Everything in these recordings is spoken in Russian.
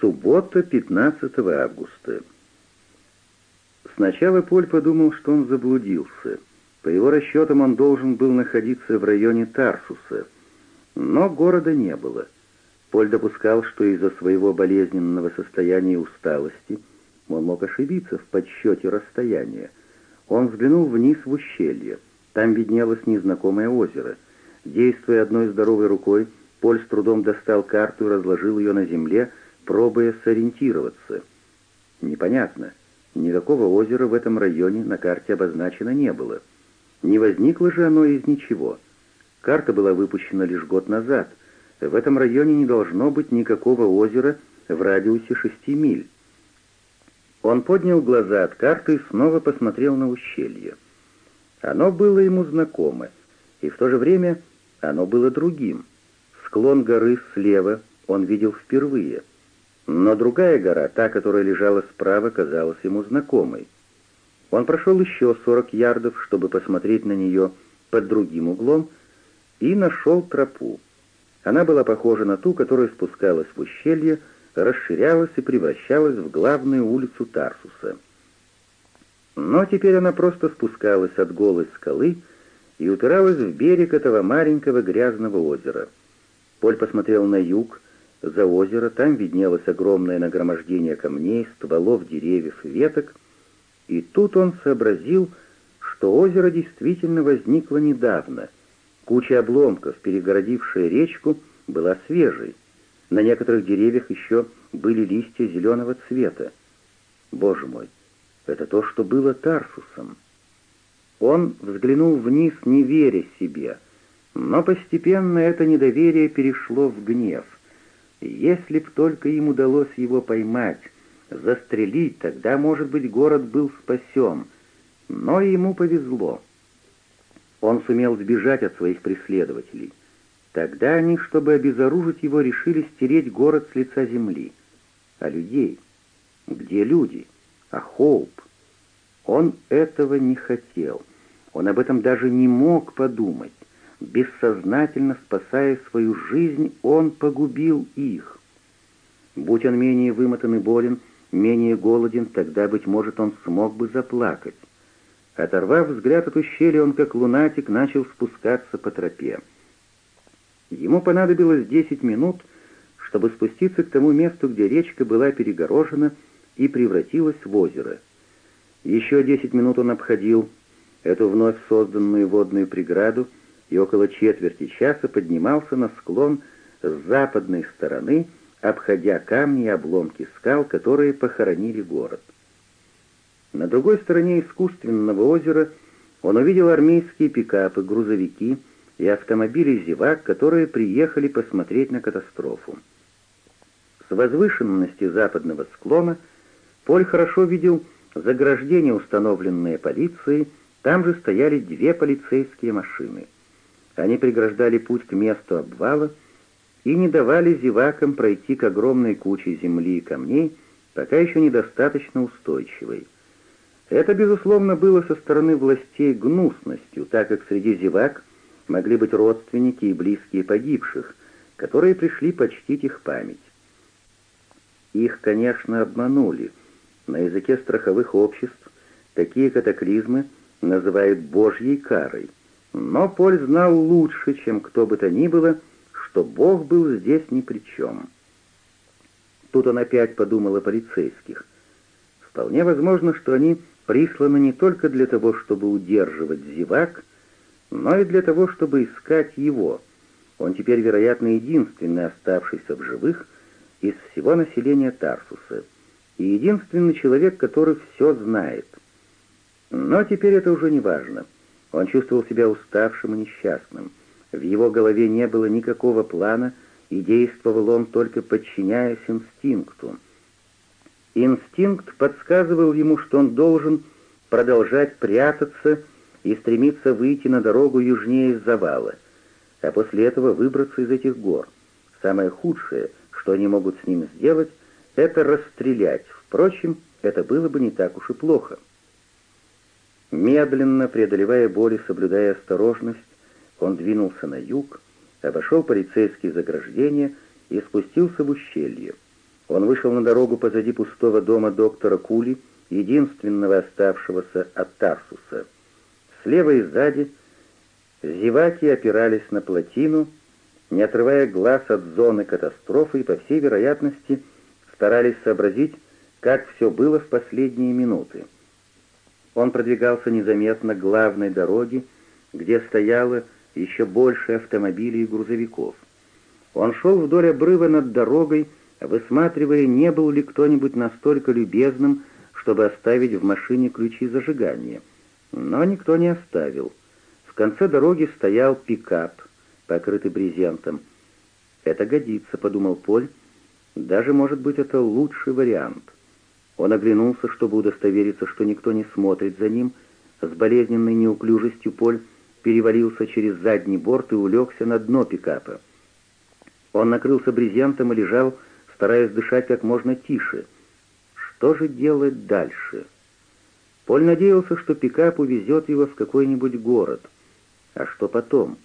Суббота, 15 августа. Сначала Поль подумал, что он заблудился. По его расчетам он должен был находиться в районе Тарсуса, но города не было. Поль допускал, что из-за своего болезненного состояния и усталости он мог ошибиться в подсчете расстояния. Он взглянул вниз в ущелье. Там виднелось незнакомое озеро. Действуя одной здоровой рукой, Поль с трудом достал карту и разложил ее на земле, пробуя сориентироваться. Непонятно. Никакого озера в этом районе на карте обозначено не было. Не возникло же оно из ничего. Карта была выпущена лишь год назад. В этом районе не должно быть никакого озера в радиусе шести миль. Он поднял глаза от карты и снова посмотрел на ущелье. Оно было ему знакомо, и в то же время оно было другим. Склон горы слева он видел впервые — но другая гора, та, которая лежала справа, казалась ему знакомой. Он прошел еще 40 ярдов, чтобы посмотреть на нее под другим углом, и нашел тропу. Она была похожа на ту, которая спускалась в ущелье, расширялась и превращалась в главную улицу Тарсуса. Но теперь она просто спускалась от голой скалы и упиралась в берег этого маленького грязного озера. Поль посмотрел на юг, за озеро, там виднелось огромное нагромождение камней, стволов, деревьев и веток, и тут он сообразил, что озеро действительно возникло недавно. Куча обломков, перегородившая речку, была свежей. На некоторых деревьях еще были листья зеленого цвета. Боже мой, это то, что было Тарсусом. Он взглянул вниз, не веря себе, но постепенно это недоверие перешло в гнев — если б только им удалось его поймать, застрелить, тогда, может быть, город был спасен. Но ему повезло. Он сумел сбежать от своих преследователей. Тогда они, чтобы обезоружить его, решили стереть город с лица земли. А людей? Где люди? А Хоуп? Он этого не хотел. Он об этом даже не мог подумать бессознательно спасая свою жизнь, он погубил их. Будь он менее вымотан и болен, менее голоден, тогда, быть может, он смог бы заплакать. Оторвав взгляд от ущелья, он, как лунатик, начал спускаться по тропе. Ему понадобилось десять минут, чтобы спуститься к тому месту, где речка была перегорожена и превратилась в озеро. Еще десять минут он обходил эту вновь созданную водную преграду — и около четверти часа поднимался на склон с западной стороны, обходя камни и обломки скал, которые похоронили город. На другой стороне искусственного озера он увидел армейские пикапы, грузовики и автомобили зевак, которые приехали посмотреть на катастрофу. С возвышенности западного склона Поль хорошо видел заграждение, установленное полицией, там же стояли две полицейские машины — они преграждали путь к месту обвала и не давали зевакам пройти к огромной куче земли и камней, пока еще недостаточно устойчивой. Это, безусловно, было со стороны властей гнусностью, так как среди зевак могли быть родственники и близкие погибших, которые пришли почтить их память. Их, конечно, обманули. На языке страховых обществ такие катаклизмы называют «божьей карой», но Поль знал лучше, чем кто бы то ни было, что Бог был здесь ни при чем. Тут он опять подумал о полицейских. Вполне возможно, что они присланы не только для того, чтобы удерживать зевак, но и для того, чтобы искать его. Он теперь, вероятно, единственный оставшийся в живых из всего населения Тарсуса и единственный человек, который все знает. Но теперь это уже не важно. — он чувствовал себя уставшим и несчастным. В его голове не было никакого плана, и действовал он только подчиняясь инстинкту. Инстинкт подсказывал ему, что он должен продолжать прятаться и стремиться выйти на дорогу южнее из завала, а после этого выбраться из этих гор. Самое худшее, что они могут с ним сделать, это расстрелять. Впрочем, это было бы не так уж и плохо. Медленно, преодолевая боль и соблюдая осторожность, он двинулся на юг, обошел полицейские заграждения и спустился в ущелье. Он вышел на дорогу позади пустого дома доктора Кули, единственного оставшегося от Тарсуса. Слева и сзади зеваки опирались на плотину, не отрывая глаз от зоны катастрофы и, по всей вероятности, старались сообразить, как все было в последние минуты. Он продвигался незаметно к главной дороге, где стояло еще больше автомобилей и грузовиков. Он шел вдоль обрыва над дорогой, высматривая, не был ли кто-нибудь настолько любезным, чтобы оставить в машине ключи зажигания. Но никто не оставил. В конце дороги стоял пикап, покрытый брезентом. «Это годится», — подумал Поль. «Даже, может быть, это лучший вариант». Он оглянулся, чтобы удостовериться, что никто не смотрит за ним. С болезненной неуклюжестью Поль перевалился через задний борт и улегся на дно пикапа. Он накрылся брезентом и лежал, стараясь дышать как можно тише. Что же делать дальше? Поль надеялся, что пикап увезет его в какой-нибудь город. А что потом?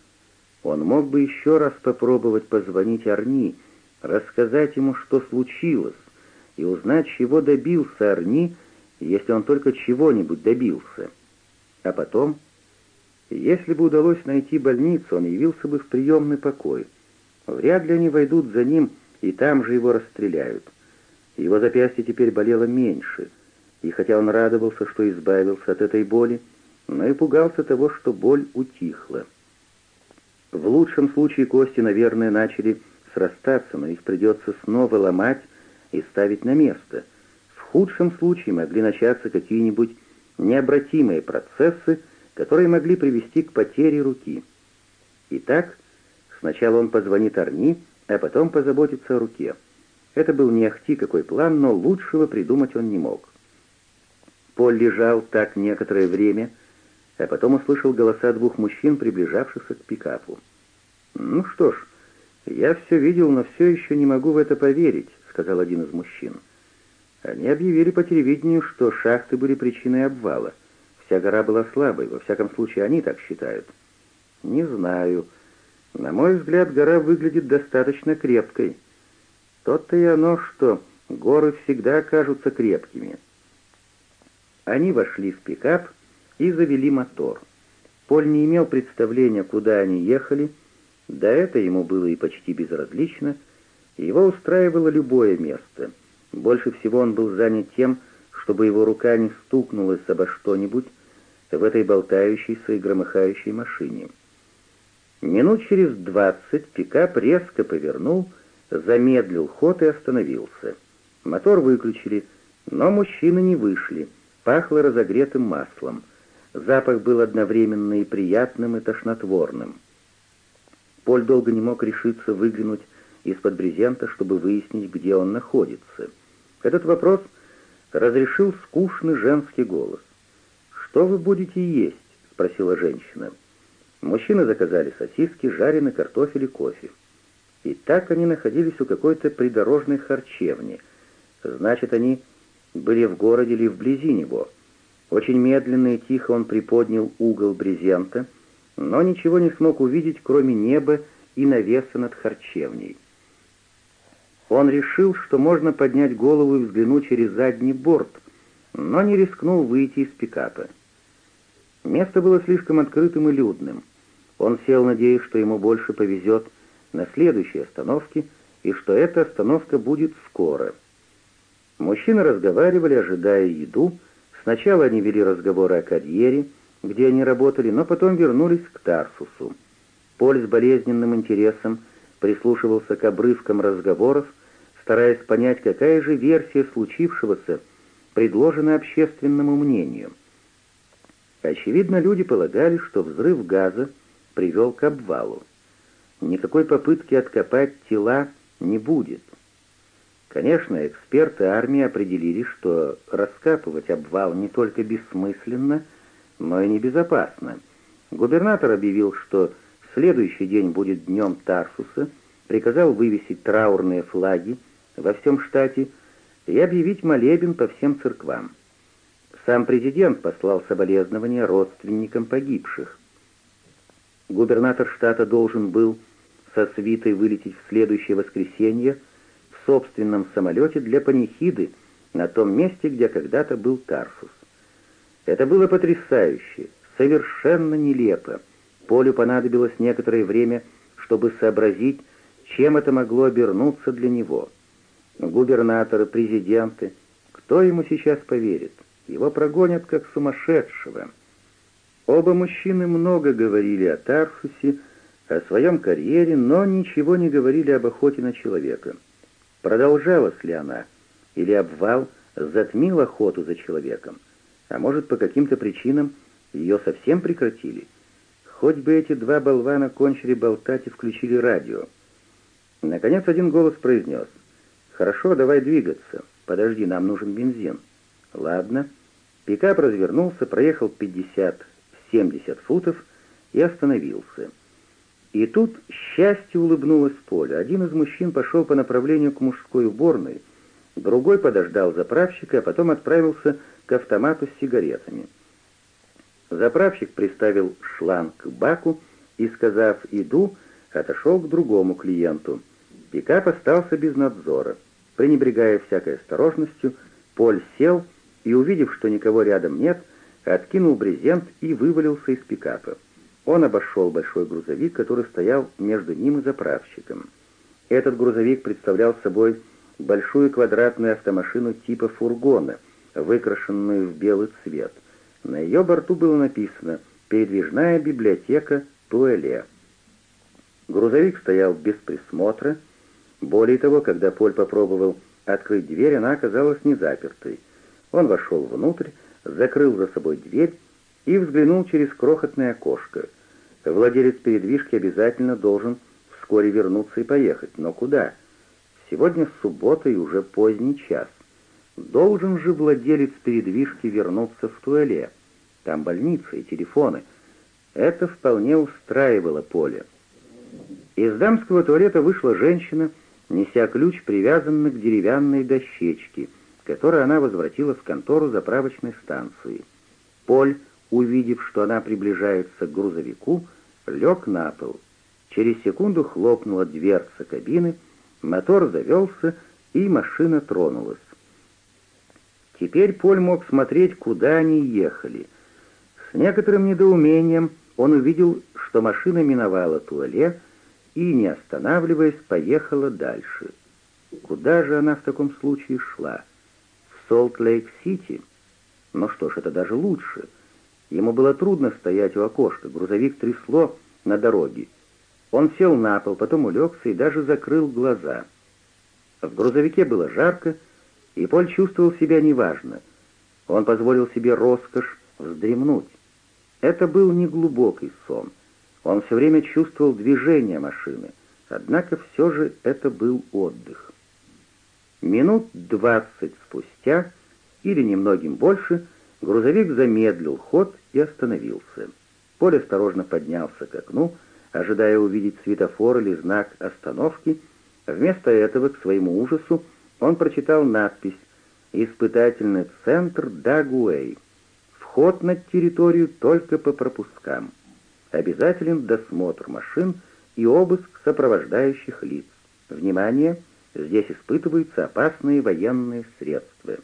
Он мог бы еще раз попробовать позвонить Арни, рассказать ему, что случилось и узнать, чего добился Арни, если он только чего-нибудь добился. А потом, если бы удалось найти больницу, он явился бы в приемный покой. Вряд ли они войдут за ним, и там же его расстреляют. Его запястье теперь болело меньше, и хотя он радовался, что избавился от этой боли, но и пугался того, что боль утихла. В лучшем случае кости, наверное, начали срастаться, но их придется снова ломать, и ставить на место. В худшем случае могли начаться какие-нибудь необратимые процессы, которые могли привести к потере руки. Итак, сначала он позвонит Арни, а потом позаботится о руке. Это был не ахти какой план, но лучшего придумать он не мог. Пол лежал так некоторое время, а потом услышал голоса двух мужчин, приближавшихся к пикапу. «Ну что ж, я все видел, но все еще не могу в это поверить», сказал один из мужчин. Они объявили по телевидению, что шахты были причиной обвала. Вся гора была слабой, во всяком случае они так считают. Не знаю. На мой взгляд, гора выглядит достаточно крепкой. То-то и оно, что горы всегда кажутся крепкими. Они вошли в пикап и завели мотор. Поль не имел представления, куда они ехали, да это ему было и почти безразлично — его устраивало любое место. Больше всего он был занят тем, чтобы его рука не стукнулась обо что-нибудь в этой болтающейся и громыхающей машине. Минут через двадцать пикап резко повернул, замедлил ход и остановился. Мотор выключили, но мужчины не вышли, пахло разогретым маслом. Запах был одновременно и приятным, и тошнотворным. Поль долго не мог решиться выглянуть из-под брезента, чтобы выяснить, где он находится. Этот вопрос разрешил скучный женский голос. «Что вы будете есть?» — спросила женщина. Мужчины заказали сосиски, жареный картофель и кофе. И так они находились у какой-то придорожной харчевни. Значит, они были в городе или вблизи него. Очень медленно и тихо он приподнял угол брезента, но ничего не смог увидеть, кроме неба и навеса над харчевней. Он решил, что можно поднять голову и взглянуть через задний борт, но не рискнул выйти из пикапа. Место было слишком открытым и людным. Он сел, надеясь, что ему больше повезет на следующей остановке и что эта остановка будет скоро. Мужчины разговаривали, ожидая еду. Сначала они вели разговоры о карьере, где они работали, но потом вернулись к Тарсусу. Поль с болезненным интересом – прислушивался к обрывкам разговоров, стараясь понять, какая же версия случившегося предложена общественному мнению. Очевидно, люди полагали, что взрыв газа привел к обвалу. Никакой попытки откопать тела не будет. Конечно, эксперты армии определили, что раскапывать обвал не только бессмысленно, но и небезопасно. Губернатор объявил, что следующий день будет днем Тарсуса, приказал вывесить траурные флаги во всем штате и объявить молебен по всем церквам. Сам президент послал соболезнования родственникам погибших. Губернатор штата должен был со свитой вылететь в следующее воскресенье в собственном самолете для панихиды на том месте, где когда-то был Тарсус. Это было потрясающе, совершенно нелепо. Полю понадобилось некоторое время, чтобы сообразить, чем это могло обернуться для него. Губернаторы, президенты, кто ему сейчас поверит? Его прогонят как сумасшедшего. Оба мужчины много говорили о Тархусе, о своем карьере, но ничего не говорили об охоте на человека. Продолжалась ли она? Или обвал затмил охоту за человеком? А может, по каким-то причинам ее совсем прекратили? Хоть бы эти два болвана кончили болтать и включили радио. Наконец один голос произнес. «Хорошо, давай двигаться. Подожди, нам нужен бензин». «Ладно». Пикап развернулся, проехал 50-70 футов и остановился. И тут счастье улыбнулось Полю. Один из мужчин пошел по направлению к мужской уборной, другой подождал заправщика, а потом отправился к автомату с сигаретами. Заправщик приставил шланг к баку и, сказав «иду», отошел к другому клиенту. Пикап остался без надзора. Пренебрегая всякой осторожностью, Поль сел и, увидев, что никого рядом нет, откинул брезент и вывалился из пикапа. Он обошел большой грузовик, который стоял между ним и заправщиком. Этот грузовик представлял собой большую квадратную автомашину типа фургона, выкрашенную в белый цвет. На ее борту было написано «Передвижная библиотека Туэле». Грузовик стоял без присмотра. Более того, когда Поль попробовал открыть дверь, она оказалась незапертой. Он вошел внутрь, закрыл за собой дверь и взглянул через крохотное окошко. Владелец передвижки обязательно должен вскоре вернуться и поехать, но куда? Сегодня суббота и уже поздний час. Должен же владелец передвижки вернуться в Туэле. Там больница и телефоны. Это вполне устраивало поле. Из дамского туалета вышла женщина, неся ключ, привязанный к деревянной дощечке, которую она возвратила в контору заправочной станции. Поль, увидев, что она приближается к грузовику, лег на пол. Через секунду хлопнула дверца кабины, мотор завелся, и машина тронулась. Теперь Поль мог смотреть, куда они ехали. С некоторым недоумением он увидел, что машина миновала Туале и, не останавливаясь, поехала дальше. Куда же она в таком случае шла? В Солт-Лейк-Сити? Ну что ж, это даже лучше. Ему было трудно стоять у окошка, грузовик трясло на дороге. Он сел на пол, потом улегся и даже закрыл глаза. В грузовике было жарко, и Поль чувствовал себя неважно. Он позволил себе роскошь вздремнуть. Это был неглубокий сон. Он все время чувствовал движение машины, однако все же это был отдых. Минут двадцать спустя, или немногим больше, грузовик замедлил ход и остановился. Поль осторожно поднялся к окну, ожидая увидеть светофор или знак остановки. Вместо этого, к своему ужасу, он прочитал надпись «Испытательный центр Дагуэй. Вход на территорию только по пропускам. Обязателен досмотр машин и обыск сопровождающих лиц. Внимание! Здесь испытываются опасные военные средства».